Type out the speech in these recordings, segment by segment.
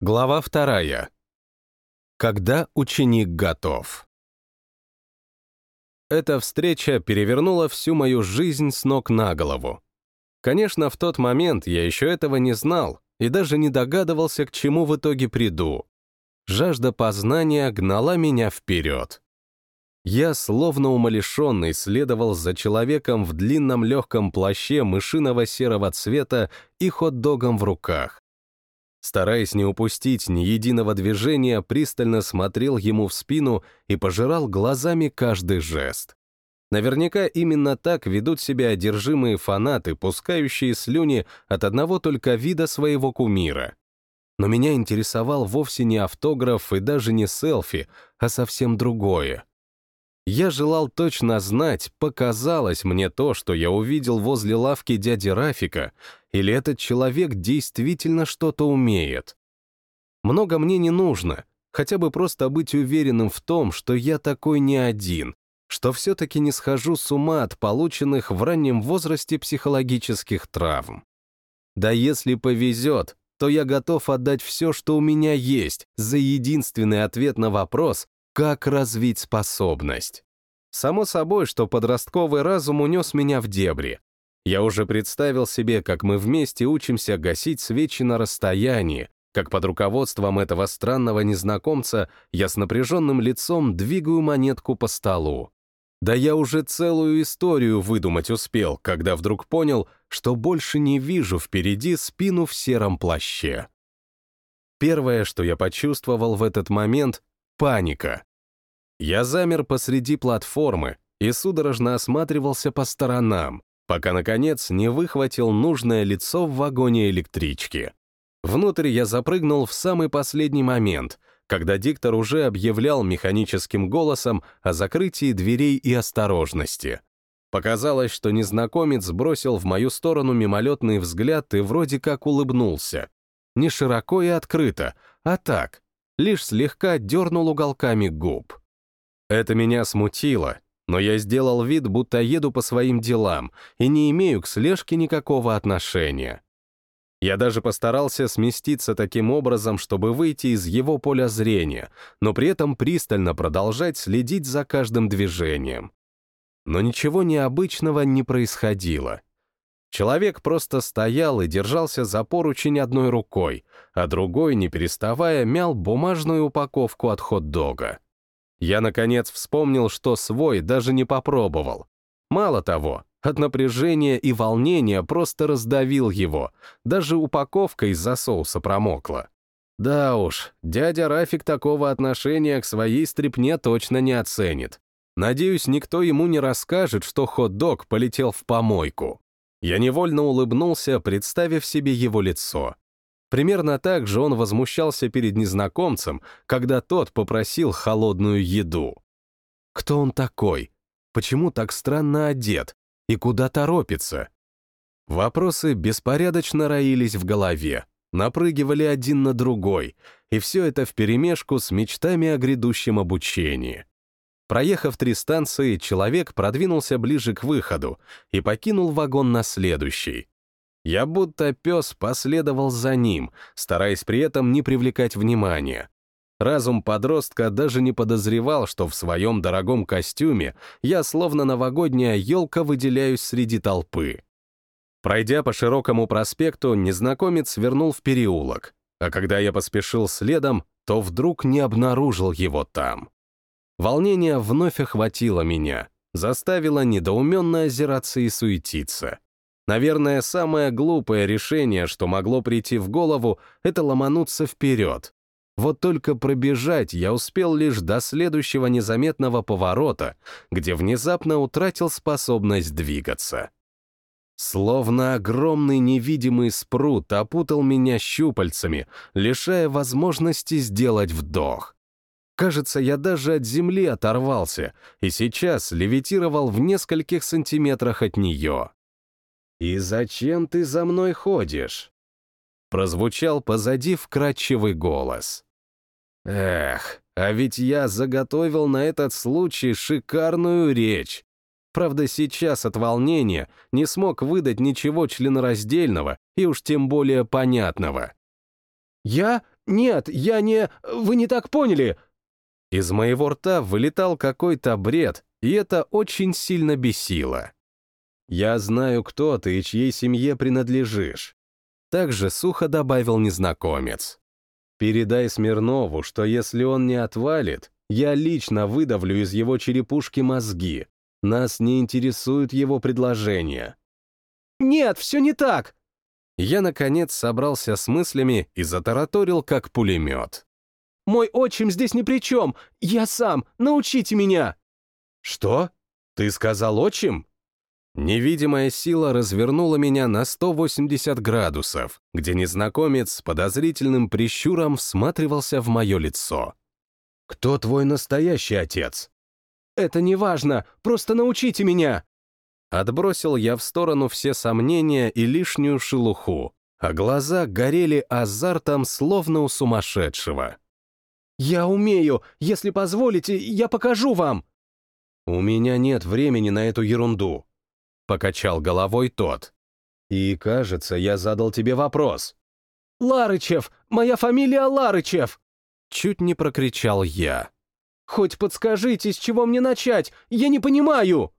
Глава вторая. Когда ученик готов. Эта встреча перевернула всю мою жизнь с ног на голову. Конечно, в тот момент я еще этого не знал и даже не догадывался, к чему в итоге приду. Жажда познания гнала меня вперед. Я, словно умалишенный, следовал за человеком в длинном легком плаще мышиного серого цвета и хот-догом в руках. Стараясь не упустить ни единого движения, пристально смотрел ему в спину и пожирал глазами каждый жест. Наверняка именно так ведут себя одержимые фанаты, пускающие слюни от одного только вида своего кумира. Но меня интересовал вовсе не автограф и даже не селфи, а совсем другое. Я желал точно знать, показалось мне то, что я увидел возле лавки дяди Рафика, или этот человек действительно что-то умеет. Много мне не нужно, хотя бы просто быть уверенным в том, что я такой не один, что все-таки не схожу с ума от полученных в раннем возрасте психологических травм. Да если повезет, то я готов отдать все, что у меня есть, за единственный ответ на вопрос, как развить способность? Само собой, что подростковый разум унес меня в дебри. Я уже представил себе, как мы вместе учимся гасить свечи на расстоянии, как под руководством этого странного незнакомца я с напряженным лицом двигаю монетку по столу. Да я уже целую историю выдумать успел, когда вдруг понял, что больше не вижу впереди спину в сером плаще. Первое, что я почувствовал в этот момент — паника. Я замер посреди платформы и судорожно осматривался по сторонам, пока, наконец, не выхватил нужное лицо в вагоне электрички. Внутрь я запрыгнул в самый последний момент, когда диктор уже объявлял механическим голосом о закрытии дверей и осторожности. Показалось, что незнакомец бросил в мою сторону мимолетный взгляд и вроде как улыбнулся. Не широко и открыто, а так, лишь слегка дернул уголками губ. Это меня смутило, но я сделал вид, будто еду по своим делам и не имею к слежке никакого отношения. Я даже постарался сместиться таким образом, чтобы выйти из его поля зрения, но при этом пристально продолжать следить за каждым движением. Но ничего необычного не происходило. Человек просто стоял и держался за поручень одной рукой, а другой, не переставая, мял бумажную упаковку от хот-дога. Я, наконец, вспомнил, что свой даже не попробовал. Мало того, от напряжения и волнения просто раздавил его, даже упаковка из-за соуса промокла. Да уж, дядя Рафик такого отношения к своей стрипне точно не оценит. Надеюсь, никто ему не расскажет, что хот-дог полетел в помойку. Я невольно улыбнулся, представив себе его лицо. Примерно так же он возмущался перед незнакомцем, когда тот попросил холодную еду. Кто он такой? Почему так странно одет? И куда торопится? Вопросы беспорядочно роились в голове, напрыгивали один на другой, и все это вперемешку с мечтами о грядущем обучении. Проехав три станции, человек продвинулся ближе к выходу и покинул вагон на следующий. Я будто пес последовал за ним, стараясь при этом не привлекать внимания. Разум подростка даже не подозревал, что в своем дорогом костюме я словно новогодняя елка выделяюсь среди толпы. Пройдя по широкому проспекту, незнакомец свернул в переулок, а когда я поспешил следом, то вдруг не обнаружил его там. Волнение вновь охватило меня, заставило недоуменно озираться и суетиться. Наверное, самое глупое решение, что могло прийти в голову, это ломануться вперед. Вот только пробежать я успел лишь до следующего незаметного поворота, где внезапно утратил способность двигаться. Словно огромный невидимый спрут опутал меня щупальцами, лишая возможности сделать вдох. Кажется, я даже от земли оторвался и сейчас левитировал в нескольких сантиметрах от нее. «И зачем ты за мной ходишь?» Прозвучал позади вкрадчивый голос. «Эх, а ведь я заготовил на этот случай шикарную речь. Правда, сейчас от волнения не смог выдать ничего членораздельного и уж тем более понятного. «Я «Нет, я не... Вы не так поняли!» Из моего рта вылетал какой-то бред, и это очень сильно бесило. «Я знаю, кто ты и чьей семье принадлежишь», — также сухо добавил незнакомец. «Передай Смирнову, что если он не отвалит, я лично выдавлю из его черепушки мозги. Нас не интересует его предложение». «Нет, все не так!» Я, наконец, собрался с мыслями и затараторил, как пулемет. «Мой отчим здесь ни при чем! Я сам! Научите меня!» «Что? Ты сказал отчим?» Невидимая сила развернула меня на 180 градусов, где незнакомец с подозрительным прищуром всматривался в мое лицо. «Кто твой настоящий отец?» «Это не важно, просто научите меня!» Отбросил я в сторону все сомнения и лишнюю шелуху, а глаза горели азартом, словно у сумасшедшего. «Я умею! Если позволите, я покажу вам!» «У меня нет времени на эту ерунду», — покачал головой тот. «И, кажется, я задал тебе вопрос». «Ларычев! Моя фамилия Ларычев!» Чуть не прокричал я. «Хоть подскажите, с чего мне начать? Я не понимаю!»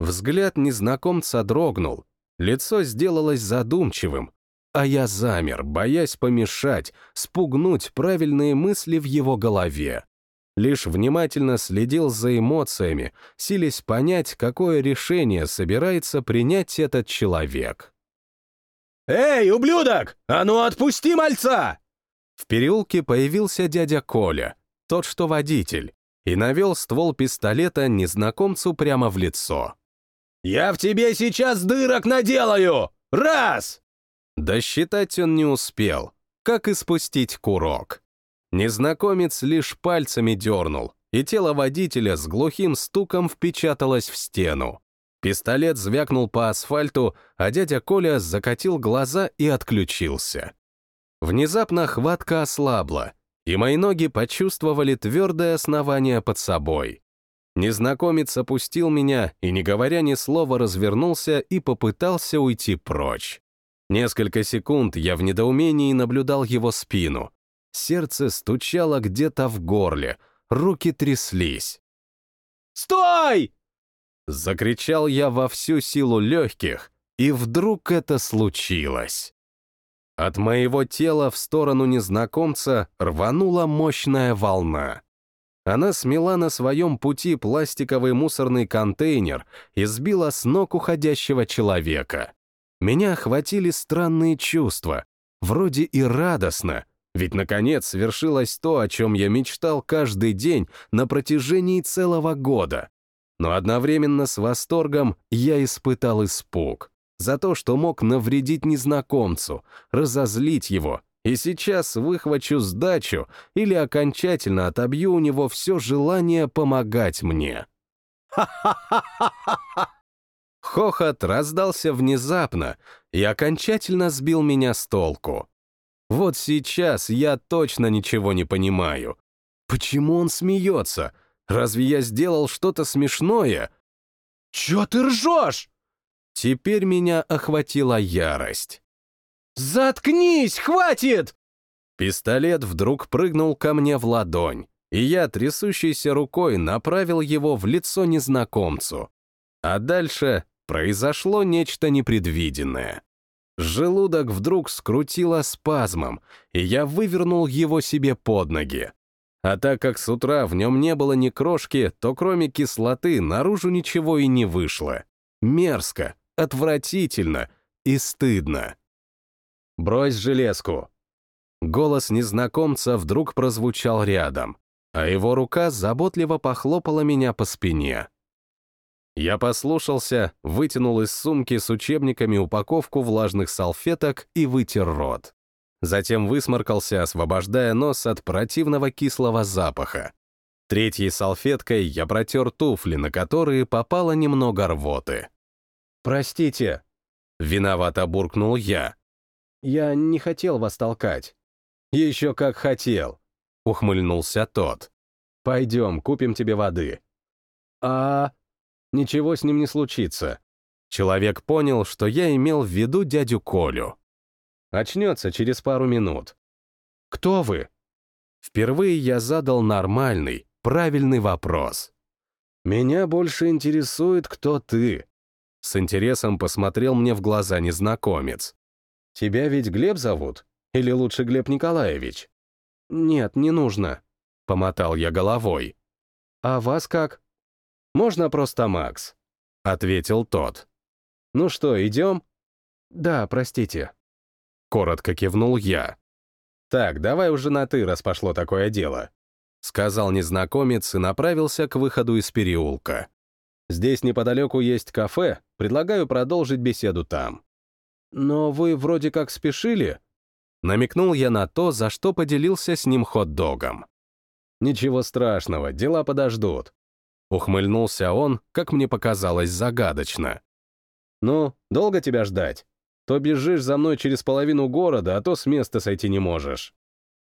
Взгляд незнакомца дрогнул, лицо сделалось задумчивым, а я замер, боясь помешать, спугнуть правильные мысли в его голове. Лишь внимательно следил за эмоциями, силясь понять, какое решение собирается принять этот человек. «Эй, ублюдок! А ну отпусти мальца!» В переулке появился дядя Коля, тот, что водитель, и навел ствол пистолета незнакомцу прямо в лицо. «Я в тебе сейчас дырок наделаю! Раз!» Досчитать он не успел, как и спустить курок. Незнакомец лишь пальцами дернул, и тело водителя с глухим стуком впечаталось в стену. Пистолет звякнул по асфальту, а дядя Коля закатил глаза и отключился. Внезапно хватка ослабла, и мои ноги почувствовали твердое основание под собой. Незнакомец опустил меня и, не говоря ни слова, развернулся и попытался уйти прочь. Несколько секунд я в недоумении наблюдал его спину. Сердце стучало где-то в горле, руки тряслись. «Стой!» Закричал я во всю силу легких, и вдруг это случилось. От моего тела в сторону незнакомца рванула мощная волна. Она смела на своем пути пластиковый мусорный контейнер и сбила с ног уходящего человека. Меня охватили странные чувства, вроде и радостно, ведь, наконец, свершилось то, о чем я мечтал каждый день на протяжении целого года. Но одновременно с восторгом я испытал испуг за то, что мог навредить незнакомцу, разозлить его и сейчас выхвачу сдачу или окончательно отобью у него все желание помогать мне. Хохот раздался внезапно и окончательно сбил меня с толку. Вот сейчас я точно ничего не понимаю. Почему он смеется? Разве я сделал что-то смешное? «Чё ты ржешь?» Теперь меня охватила ярость. «Заткнись, хватит!» Пистолет вдруг прыгнул ко мне в ладонь, и я трясущейся рукой направил его в лицо незнакомцу. А дальше произошло нечто непредвиденное. Желудок вдруг скрутило спазмом, и я вывернул его себе под ноги. А так как с утра в нем не было ни крошки, то кроме кислоты наружу ничего и не вышло. Мерзко, отвратительно и стыдно. «Брось железку!» Голос незнакомца вдруг прозвучал рядом, а его рука заботливо похлопала меня по спине. Я послушался, вытянул из сумки с учебниками упаковку влажных салфеток и вытер рот. Затем высморкался, освобождая нос от противного кислого запаха. Третьей салфеткой я протер туфли, на которые попало немного рвоты. «Простите», — виновато буркнул я, я не хотел вас толкать. Еще как хотел, ухмыльнулся тот. Пойдем, купим тебе воды. А... Ничего с ним не случится. Человек понял, что я имел в виду дядю Колю. Очнется через пару минут. Кто вы?» Впервые я задал нормальный, правильный вопрос. «Меня больше интересует, кто ты». С интересом посмотрел мне в глаза незнакомец. «Тебя ведь Глеб зовут? Или лучше Глеб Николаевич?» «Нет, не нужно», — помотал я головой. «А вас как?» «Можно просто Макс», — ответил тот. «Ну что, идем?» «Да, простите». Коротко кивнул я. «Так, давай уже на «ты», раз пошло такое дело», — сказал незнакомец и направился к выходу из переулка. «Здесь неподалеку есть кафе, предлагаю продолжить беседу там». «Но вы вроде как спешили?» Намекнул я на то, за что поделился с ним хот-догом. «Ничего страшного, дела подождут». Ухмыльнулся он, как мне показалось, загадочно. «Ну, долго тебя ждать? То бежишь за мной через половину города, а то с места сойти не можешь».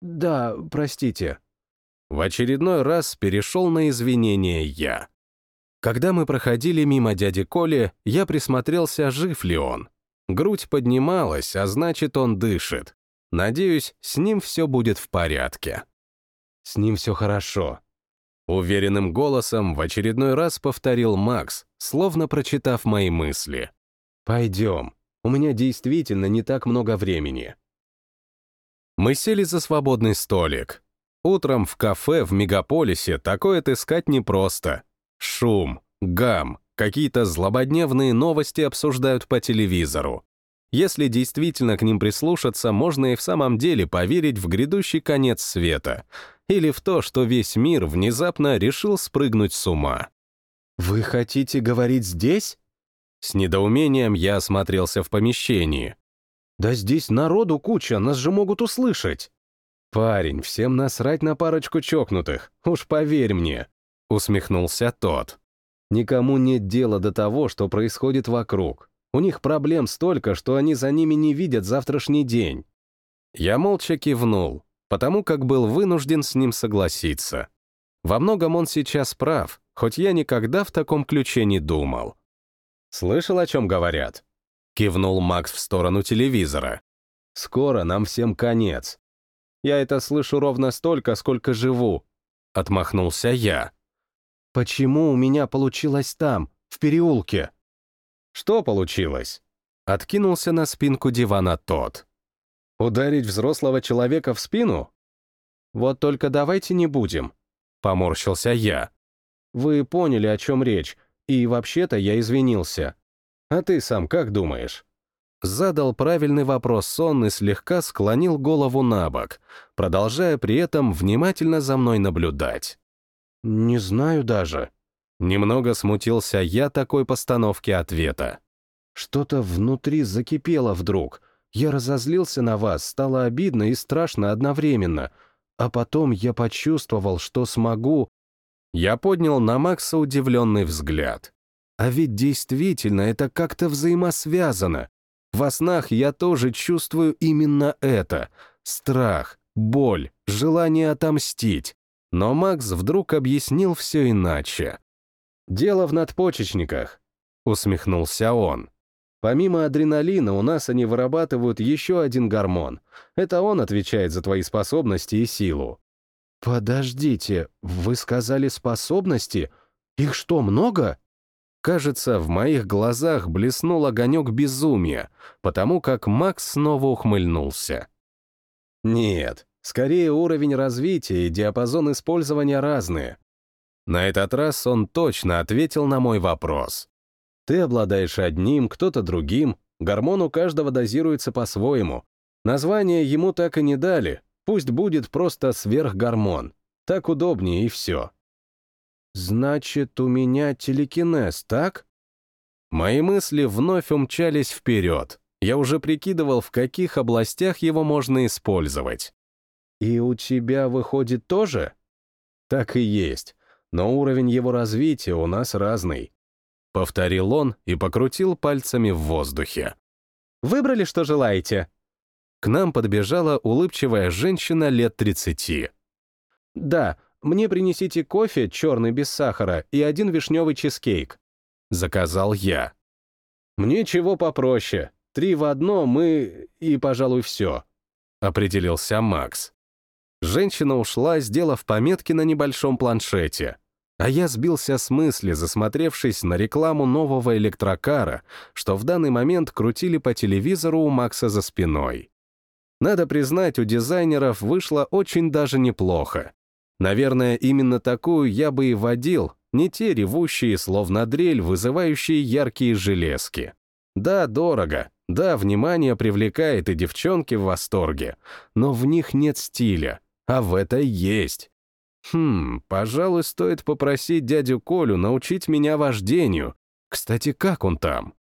«Да, простите». В очередной раз перешел на извинения я. Когда мы проходили мимо дяди Коли, я присмотрелся, жив ли он. Грудь поднималась, а значит, он дышит. Надеюсь, с ним все будет в порядке. С ним все хорошо. Уверенным голосом в очередной раз повторил Макс, словно прочитав мои мысли. «Пойдем. У меня действительно не так много времени». Мы сели за свободный столик. Утром в кафе в мегаполисе такое отыскать непросто. Шум, гам, какие-то злободневные новости обсуждают по телевизору. Если действительно к ним прислушаться, можно и в самом деле поверить в грядущий конец света или в то, что весь мир внезапно решил спрыгнуть с ума. «Вы хотите говорить здесь?» С недоумением я осмотрелся в помещении. «Да здесь народу куча, нас же могут услышать!» «Парень, всем насрать на парочку чокнутых, уж поверь мне!» — усмехнулся тот. «Никому нет дела до того, что происходит вокруг. У них проблем столько, что они за ними не видят завтрашний день». Я молча кивнул, потому как был вынужден с ним согласиться. Во многом он сейчас прав, хоть я никогда в таком ключе не думал. «Слышал, о чем говорят?» — кивнул Макс в сторону телевизора. «Скоро нам всем конец. Я это слышу ровно столько, сколько живу», — отмахнулся я. «Почему у меня получилось там, в переулке?» «Что получилось?» Откинулся на спинку дивана тот. «Ударить взрослого человека в спину?» «Вот только давайте не будем», — поморщился я. «Вы поняли, о чем речь, и вообще-то я извинился. А ты сам как думаешь?» Задал правильный вопрос он и слегка склонил голову на бок, продолжая при этом внимательно за мной наблюдать. «Не знаю даже». Немного смутился я такой постановки ответа. «Что-то внутри закипело вдруг. Я разозлился на вас, стало обидно и страшно одновременно. А потом я почувствовал, что смогу...» Я поднял на Макса удивленный взгляд. А ведь действительно это как-то взаимосвязано. Во снах я тоже чувствую именно это — страх, боль, желание отомстить. Но Макс вдруг объяснил все иначе. «Дело в надпочечниках», — усмехнулся он. «Помимо адреналина у нас они вырабатывают еще один гормон. Это он отвечает за твои способности и силу». «Подождите, вы сказали способности? Их что, много?» Кажется, в моих глазах блеснул огонек безумия, потому как Макс снова ухмыльнулся. «Нет, скорее уровень развития и диапазон использования разные». На этот раз он точно ответил на мой вопрос. «Ты обладаешь одним, кто-то другим, гормон у каждого дозируется по-своему. Название ему так и не дали, пусть будет просто сверхгормон. Так удобнее и все». «Значит, у меня телекинез, так?» Мои мысли вновь умчались вперед. Я уже прикидывал, в каких областях его можно использовать. «И у тебя, выходит, тоже?» «Так и есть, но уровень его развития у нас разный», — повторил он и покрутил пальцами в воздухе. «Выбрали, что желаете?» К нам подбежала улыбчивая женщина лет тридцати. «Да, мне принесите кофе, черный без сахара, и один вишневый чизкейк. Заказал я. Мне чего попроще. Три в одно мы... и, пожалуй, все. Определился Макс. Женщина ушла, сделав пометки на небольшом планшете. А я сбился с мысли, засмотревшись на рекламу нового электрокара, что в данный момент крутили по телевизору у Макса за спиной. Надо признать, у дизайнеров вышло очень даже неплохо. Наверное, именно такую я бы и водил, не те ревущие, словно дрель, вызывающие яркие железки. Да, дорого, да, внимание привлекает и девчонки в восторге, но в них нет стиля, а в это есть. Хм, пожалуй, стоит попросить дядю Колю научить меня вождению. Кстати, как он там?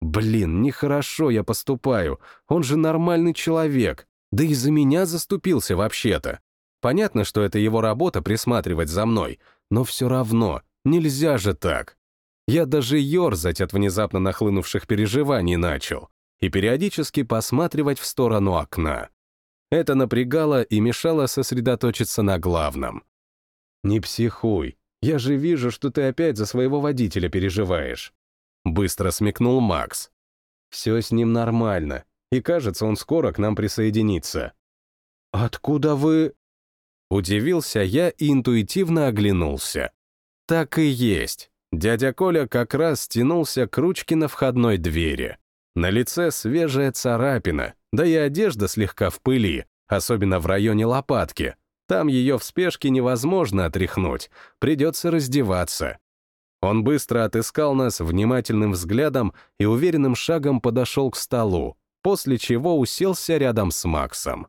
Блин, нехорошо я поступаю, он же нормальный человек, да и за меня заступился вообще-то. Понятно, что это его работа присматривать за мной, но все равно, нельзя же так. Я даже ерзать от внезапно нахлынувших переживаний начал и периодически посматривать в сторону окна. Это напрягало и мешало сосредоточиться на главном. «Не психуй, я же вижу, что ты опять за своего водителя переживаешь». Быстро смекнул Макс. «Все с ним нормально, и кажется, он скоро к нам присоединится». «Откуда вы...» Удивился я и интуитивно оглянулся. Так и есть. Дядя Коля как раз стянулся к ручке на входной двери. На лице свежая царапина, да и одежда слегка в пыли, особенно в районе лопатки. Там ее в спешке невозможно отряхнуть, придется раздеваться. Он быстро отыскал нас внимательным взглядом и уверенным шагом подошел к столу, после чего уселся рядом с Максом.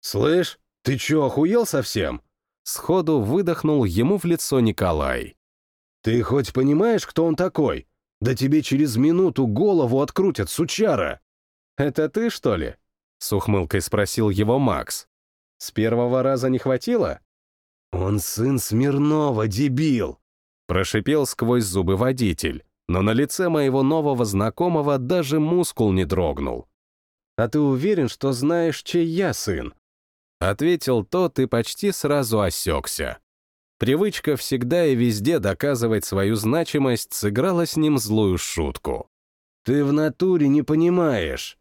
«Слышь, ты чё, охуел совсем?» Сходу выдохнул ему в лицо Николай. «Ты хоть понимаешь, кто он такой? Да тебе через минуту голову открутят, сучара!» «Это ты, что ли?» — с ухмылкой спросил его Макс. «С первого раза не хватило?» «Он сын Смирнова, дебил!» — прошипел сквозь зубы водитель, но на лице моего нового знакомого даже мускул не дрогнул. «А ты уверен, что знаешь, чей я сын?» Ответил тот и почти сразу осекся. Привычка всегда и везде доказывать свою значимость сыграла с ним злую шутку. «Ты в натуре не понимаешь!»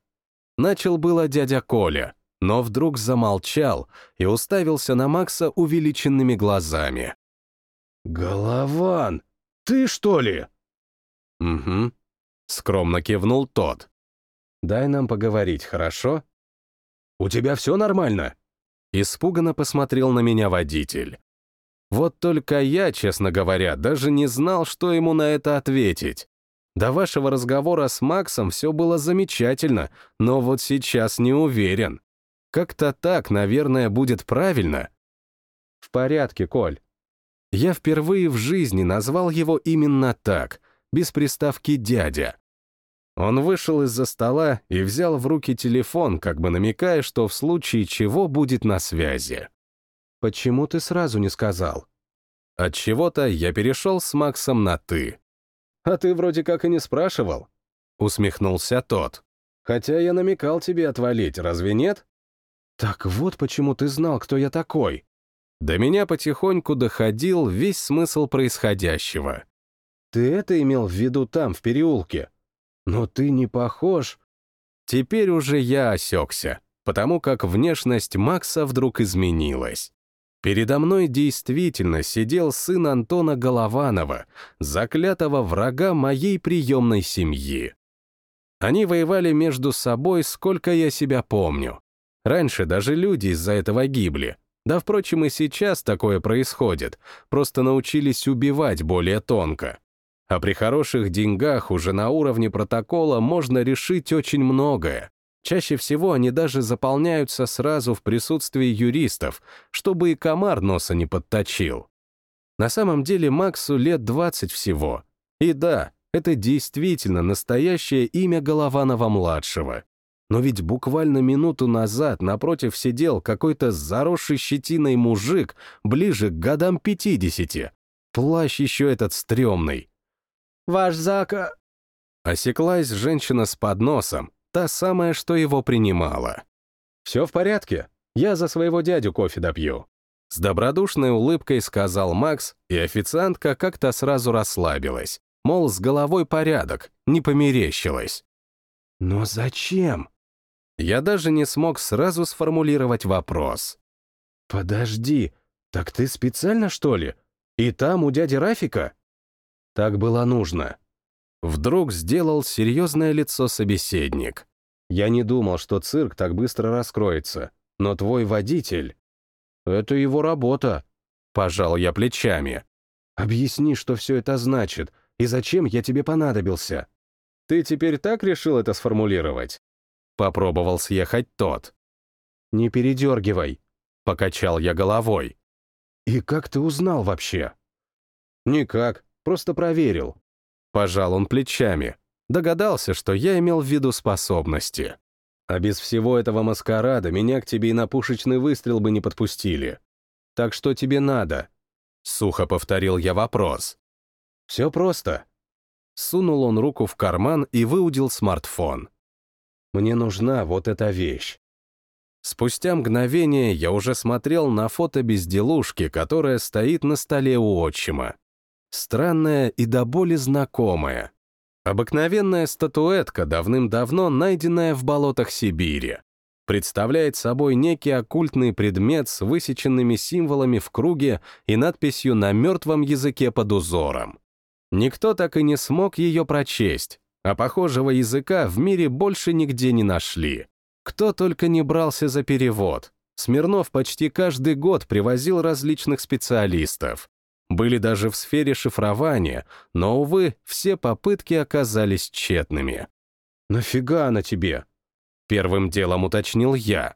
Начал было дядя Коля, но вдруг замолчал и уставился на Макса увеличенными глазами. «Голован, ты что ли?» «Угу», — скромно кивнул тот. «Дай нам поговорить, хорошо?» «У тебя все нормально?» Испуганно посмотрел на меня водитель. Вот только я, честно говоря, даже не знал, что ему на это ответить. До вашего разговора с Максом все было замечательно, но вот сейчас не уверен. Как-то так, наверное, будет правильно. В порядке, Коль. Я впервые в жизни назвал его именно так, без приставки «дядя». Он вышел из-за стола и взял в руки телефон, как бы намекая, что в случае чего будет на связи. Почему ты сразу не сказал? От чего-то я перешел с Максом на «ты». А ты вроде как и не спрашивал. Усмехнулся тот. Хотя я намекал тебе отвалить, разве нет? Так вот почему ты знал, кто я такой. До меня потихоньку доходил весь смысл происходящего. Ты это имел в виду там, в переулке? Но ты не похож. Теперь уже я осекся, потому как внешность Макса вдруг изменилась. Передо мной действительно сидел сын Антона Голованова, заклятого врага моей приемной семьи. Они воевали между собой, сколько я себя помню. Раньше даже люди из-за этого гибли. Да, впрочем, и сейчас такое происходит, просто научились убивать более тонко. А при хороших деньгах уже на уровне протокола можно решить очень многое. Чаще всего они даже заполняются сразу в присутствии юристов, чтобы и комар носа не подточил. На самом деле Максу лет 20 всего. И да, это действительно настоящее имя Голованова-младшего. Но ведь буквально минуту назад напротив сидел какой-то заросший щетиной мужик ближе к годам 50. Плащ еще этот стрёмный. «Ваш зака...» Осеклась женщина с подносом, та самая, что его принимала. «Все в порядке, я за своего дядю кофе допью». С добродушной улыбкой сказал Макс, и официантка как-то сразу расслабилась. Мол, с головой порядок, не померещилась. «Но зачем?» Я даже не смог сразу сформулировать вопрос. Подожди, так ты специально, что ли? И там у дяди Рафика? Так было нужно. Вдруг сделал серьезное лицо собеседник. Я не думал, что цирк так быстро раскроется, но твой водитель... Это его работа. Пожал я плечами. Объясни, что все это значит, и зачем я тебе понадобился. Ты теперь так решил это сформулировать? Попробовал съехать тот. Не передергивай, покачал я головой. И как ты узнал вообще? Никак, просто проверил. Пожал он плечами. Догадался, что я имел в виду способности. А без всего этого маскарада меня к тебе и на пушечный выстрел бы не подпустили. Так что тебе надо? Сухо повторил я вопрос. Все просто. Сунул он руку в карман и выудил смартфон. Мне нужна вот эта вещь. Спустя мгновение я уже смотрел на фото безделушки, которая стоит на столе у отчима. Странная и до боли знакомая. Обыкновенная статуэтка, давным-давно найденная в болотах Сибири. Представляет собой некий оккультный предмет с высеченными символами в круге и надписью на мертвом языке под узором. Никто так и не смог ее прочесть, а похожего языка в мире больше нигде не нашли. Кто только не брался за перевод. Смирнов почти каждый год привозил различных специалистов. Были даже в сфере шифрования, но, увы, все попытки оказались тщетными. «Нафига она тебе?» Первым делом уточнил я.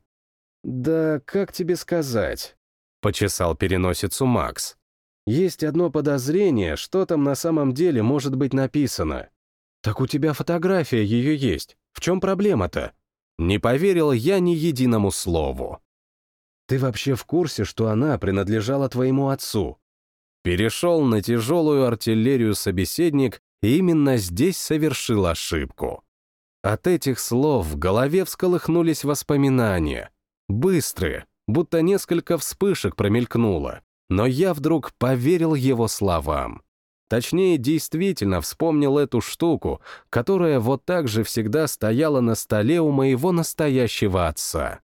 «Да как тебе сказать?» Почесал переносицу Макс. «Есть одно подозрение, что там на самом деле может быть написано. Так у тебя фотография ее есть. В чем проблема-то?» Не поверил я ни единому слову. «Ты вообще в курсе, что она принадлежала твоему отцу?» Перешел на тяжелую артиллерию собеседник и именно здесь совершил ошибку. От этих слов в голове всколыхнулись воспоминания. Быстрые, будто несколько вспышек промелькнуло, но я вдруг поверил его словам. Точнее, действительно вспомнил эту штуку, которая вот так же всегда стояла на столе у моего настоящего отца.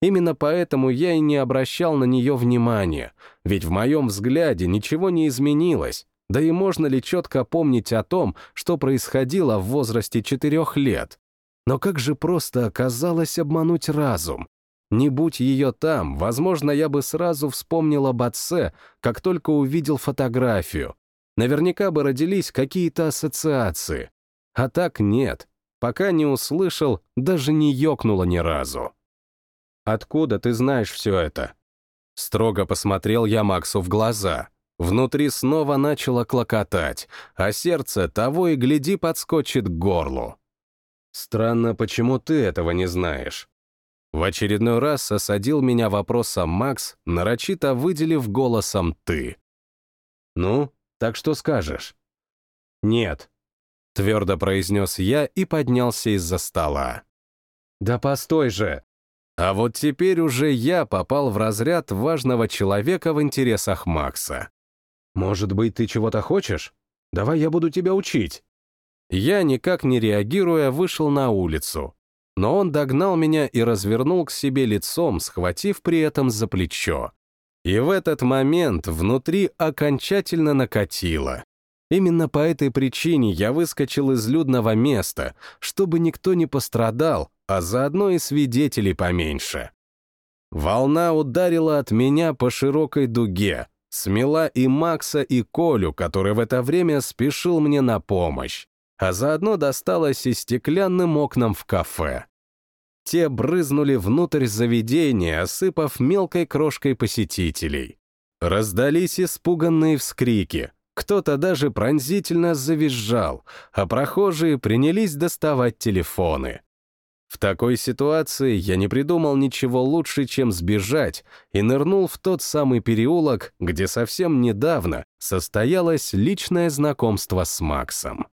Именно поэтому я и не обращал на нее внимания, ведь в моем взгляде ничего не изменилось, да и можно ли четко помнить о том, что происходило в возрасте четырех лет? Но как же просто оказалось обмануть разум? Не будь ее там, возможно, я бы сразу вспомнил об отце, как только увидел фотографию. Наверняка бы родились какие-то ассоциации. А так нет. Пока не услышал, даже не ёкнуло ни разу. Откуда ты знаешь все это?» Строго посмотрел я Максу в глаза. Внутри снова начало клокотать, а сердце того и гляди подскочит к горлу. «Странно, почему ты этого не знаешь?» В очередной раз осадил меня вопросом Макс, нарочито выделив голосом «ты». «Ну, так что скажешь?» «Нет», — твердо произнес я и поднялся из-за стола. «Да постой же!» А вот теперь уже я попал в разряд важного человека в интересах Макса. «Может быть, ты чего-то хочешь? Давай я буду тебя учить». Я, никак не реагируя, вышел на улицу. Но он догнал меня и развернул к себе лицом, схватив при этом за плечо. И в этот момент внутри окончательно накатило. Именно по этой причине я выскочил из людного места, чтобы никто не пострадал, а заодно и свидетелей поменьше. Волна ударила от меня по широкой дуге, смела и Макса, и Колю, который в это время спешил мне на помощь, а заодно досталась и стеклянным окнам в кафе. Те брызнули внутрь заведения, осыпав мелкой крошкой посетителей. Раздались испуганные вскрики, кто-то даже пронзительно завизжал, а прохожие принялись доставать телефоны. В такой ситуации я не придумал ничего лучше, чем сбежать, и нырнул в тот самый переулок, где совсем недавно состоялось личное знакомство с Максом.